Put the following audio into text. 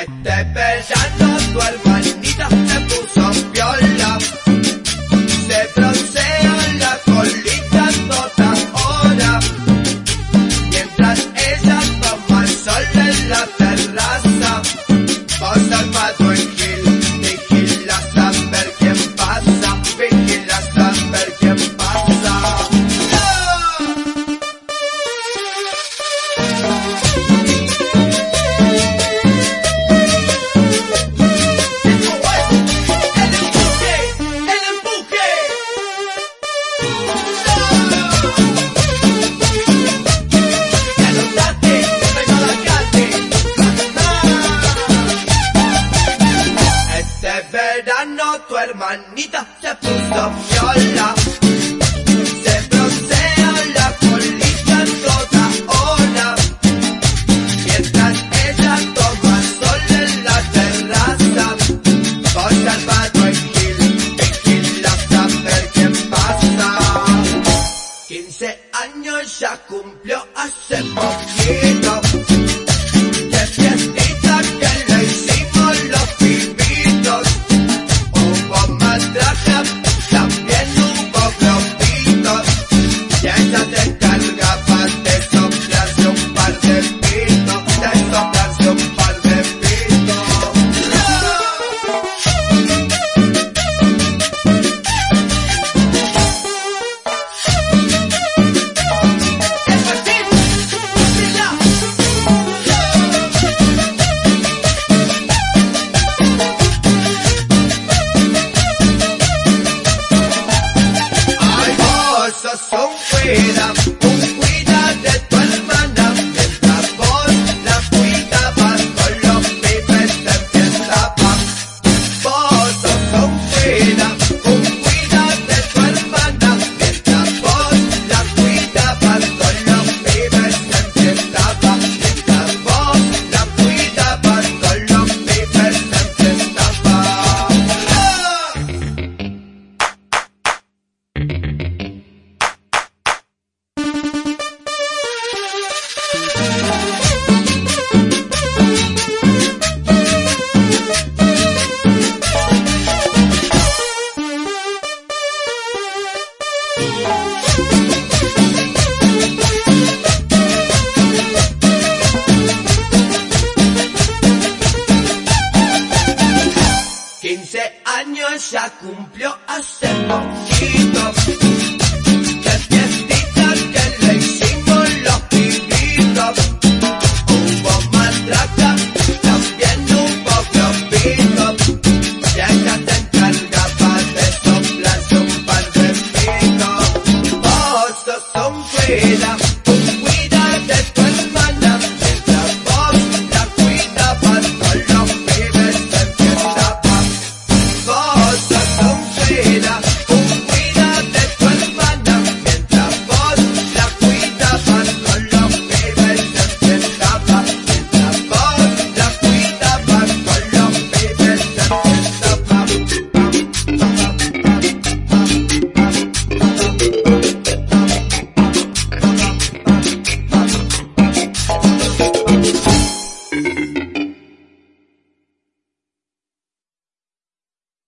Estoy pensando tu alma. Juanita se puso viola. Se broncea la colita toda hora. Mientras ella toma sol en la terraza. Con Salvador y Gil, tequila, saber qué pasa. 15 años ya cumplió hace poquito. 15 años ya cumplió.